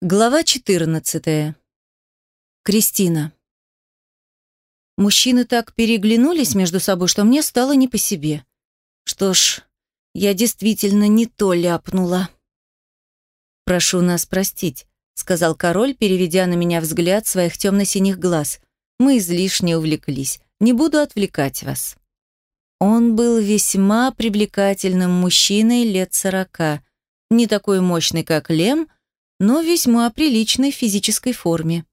Глава 14. Кристина. Мужчины так переглянулись между собой, что мне стало не по себе. Что ж, я действительно не то ляпнула. «Прошу нас простить», — сказал король, переведя на меня взгляд своих темно-синих глаз. «Мы излишне увлеклись. Не буду отвлекать вас». Он был весьма привлекательным мужчиной лет сорока, не такой мощный, как Лем, — но весьма приличной физической форме.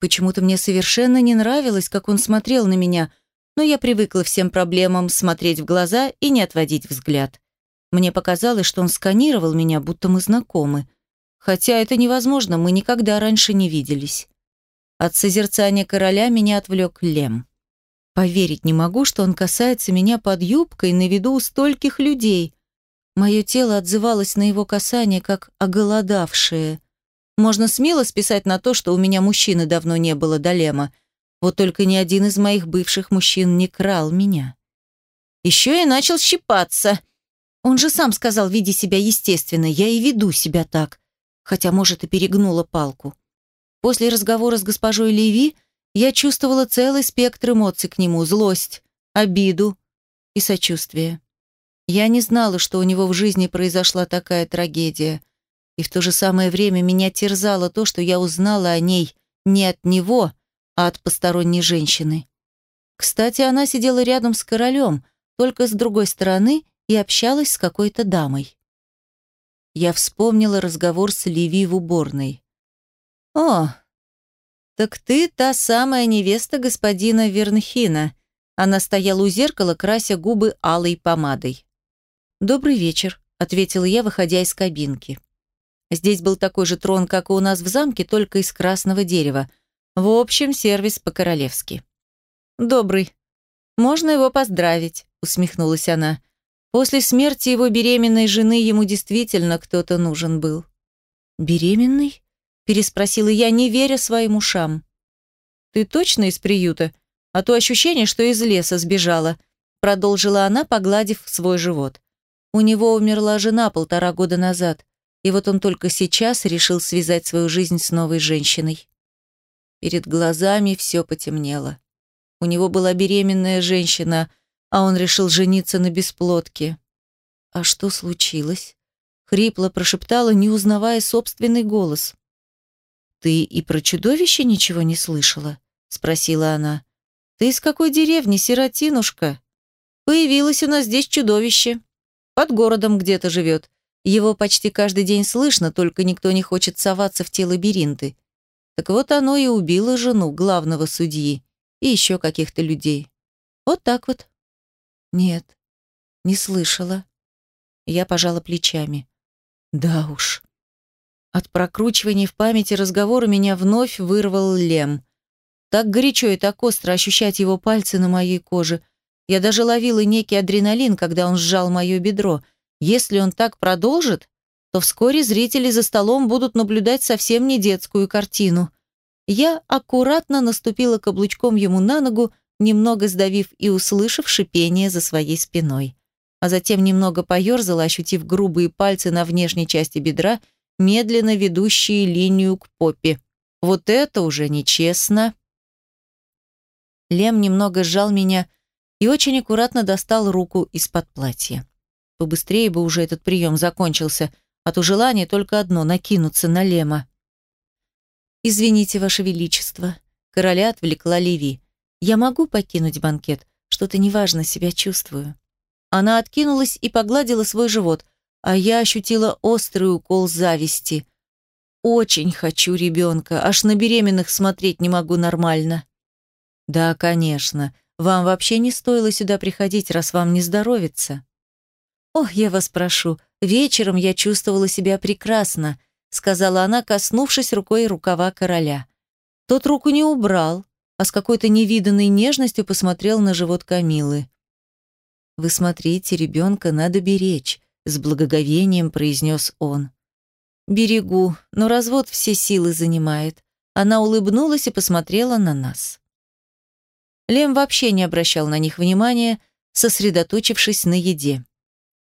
Почему-то мне совершенно не нравилось, как он смотрел на меня, но я привыкла всем проблемам смотреть в глаза и не отводить взгляд. Мне показалось, что он сканировал меня, будто мы знакомы. Хотя это невозможно, мы никогда раньше не виделись. От созерцания короля меня отвлек Лем. Поверить не могу, что он касается меня под юбкой на виду у стольких людей. Мое тело отзывалось на его касание, как оголодавшее. Можно смело списать на то, что у меня мужчины давно не было до Лема. Вот только ни один из моих бывших мужчин не крал меня. Еще и начал щипаться. Он же сам сказал, веди себя естественно, я и веду себя так. Хотя, может, и перегнула палку. После разговора с госпожой Леви я чувствовала целый спектр эмоций к нему, злость, обиду и сочувствие. Я не знала, что у него в жизни произошла такая трагедия. И в то же самое время меня терзало то, что я узнала о ней не от него, а от посторонней женщины. Кстати, она сидела рядом с королем, только с другой стороны, и общалась с какой-то дамой. Я вспомнила разговор с Ливи в уборной. «О, так ты та самая невеста господина Вернхина». Она стояла у зеркала, крася губы алой помадой. «Добрый вечер», — ответила я, выходя из кабинки. Здесь был такой же трон, как и у нас в замке, только из красного дерева. В общем, сервис по-королевски. «Добрый. Можно его поздравить», — усмехнулась она. «После смерти его беременной жены ему действительно кто-то нужен был». «Беременный?» — переспросила я, не веря своим ушам. «Ты точно из приюта? А то ощущение, что из леса сбежала», — продолжила она, погладив свой живот. У него умерла жена полтора года назад, и вот он только сейчас решил связать свою жизнь с новой женщиной. Перед глазами все потемнело. У него была беременная женщина, а он решил жениться на бесплодке. «А что случилось?» — хрипло прошептала, не узнавая собственный голос. «Ты и про чудовище ничего не слышала?» — спросила она. «Ты из какой деревни, сиротинушка?» «Появилось у нас здесь чудовище», под городом где-то живет. Его почти каждый день слышно, только никто не хочет соваться в те лабиринты. Так вот оно и убило жену главного судьи и еще каких-то людей. Вот так вот. Нет, не слышала. Я пожала плечами. Да уж. От прокручивания в памяти разговора меня вновь вырвал Лем. Так горячо и так остро ощущать его пальцы на моей коже – я даже ловила некий адреналин, когда он сжал мое бедро. Если он так продолжит, то вскоре зрители за столом будут наблюдать совсем не детскую картину. Я аккуратно наступила каблучком ему на ногу, немного сдавив и услышав шипение за своей спиной. А затем немного поерзала, ощутив грубые пальцы на внешней части бедра, медленно ведущие линию к попе. Вот это уже нечестно. Лем немного сжал меня, и очень аккуратно достал руку из-под платья. Побыстрее бы уже этот прием закончился, а то желание только одно — накинуться на Лема. «Извините, Ваше Величество», — короля отвлекла Леви. «Я могу покинуть банкет? Что-то неважно себя чувствую». Она откинулась и погладила свой живот, а я ощутила острый укол зависти. «Очень хочу ребенка, аж на беременных смотреть не могу нормально». «Да, конечно», вам вообще не стоило сюда приходить, раз вам не здоровится. Ох, я вас прошу, вечером я чувствовала себя прекрасно, сказала она, коснувшись рукой рукава короля. Тот руку не убрал, а с какой-то невиданной нежностью посмотрел на живот Камилы. «Вы смотрите, ребенка надо беречь», — с благоговением произнес он. «Берегу, но развод все силы занимает». Она улыбнулась и посмотрела на нас. Лем вообще не обращал на них внимания, сосредоточившись на еде.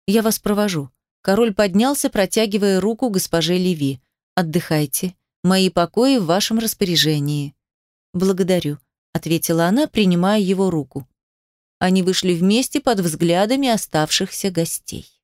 «Я вас провожу». Король поднялся, протягивая руку госпоже Леви. Отдыхайте. Мои покои в вашем распоряжении. Благодарю, ответила она, принимая его руку. Они вышли вместе под взглядами оставшихся гостей.